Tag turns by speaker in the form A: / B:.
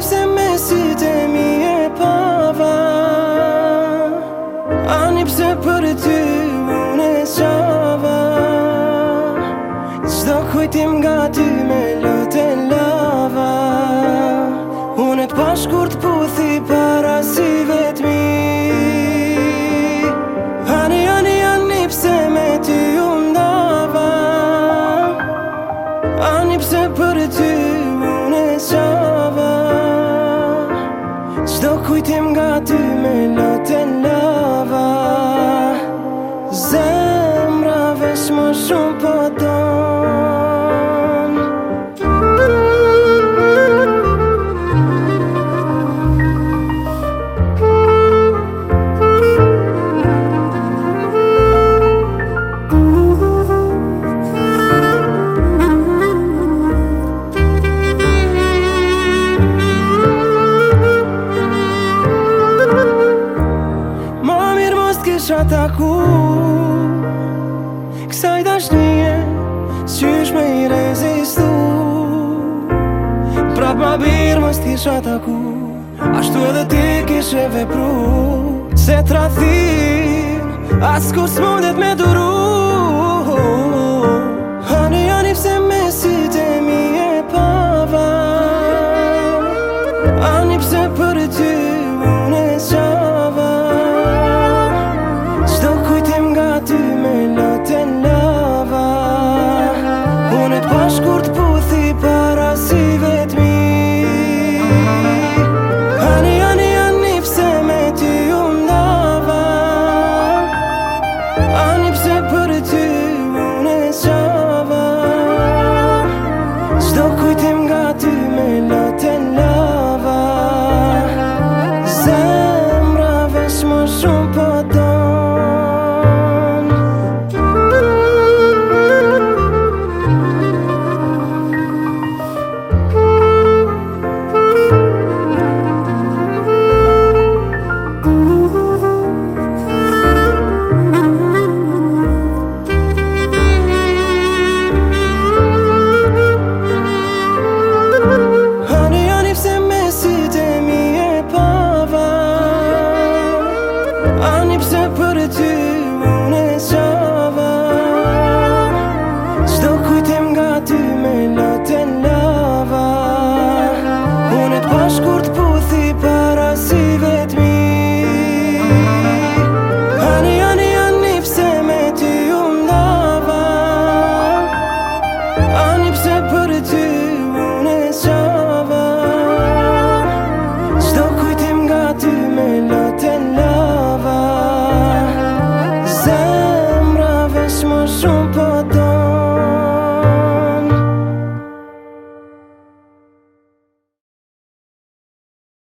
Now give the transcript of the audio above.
A: pse me sytë e mi e pava Ani pse për ty unë e qava Qdo kujtim nga ty me lëte lava Unë të pashkur të puthi para si vetmi Ani, ani, ani pse me ty unë dava Ani pse për ty unë e qava Zdo kujtim nga ty me lotë lava Zemra vesh më shumë po të Shqata ku, kësaj dash nje, me i rezistu ma pra pra birë më s'ti shqata ku, ashtu edhe t'i kishe vepru Se tra thim, as kus mundet me du to put it to